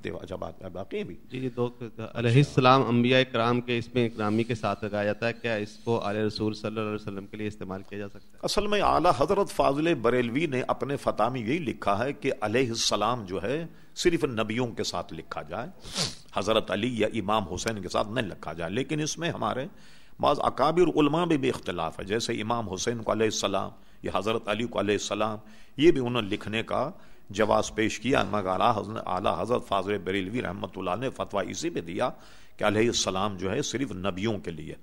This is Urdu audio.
اتباع جب آتا ہے باقی بھی۔ جی دو علیہ السلام انبیاء کرام کے اس میں اکرامی کے ساتھ لگایا جاتا ہے کیا اس کو علیہ رسول صلی اللہ علیہ وسلم کے لیے استعمال کیا جا سکتا ہے؟ اصل میں اعلیٰ حضرت فاضل بریلوی نے اپنے فتح میں یہی لکھا ہے کہ علیہ السلام جو ہے صرف نبیوں کے ساتھ لکھا جائے۔ حضرت علی یا امام حسین کے ساتھ نہیں لکھا جائے لیکن اس میں ہمارے بعض اکابر علماء میں بھی اختلاف ہے۔ جیسے امام حسین کو علیہ السلام، یا حضرت علی کو علیہ السلام، یہ بھی انہوں نے لکھنے کا جواز پیش کیا۔ مگر اعلیٰ حضرت فاضر بریلوی رحمۃ اللہ نے فتویٰ اسی پہ دیا کہ علیہ السلام جو ہے صرف نبیوں کے لیے۔